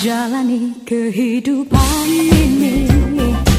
menjalani kehidupan ini.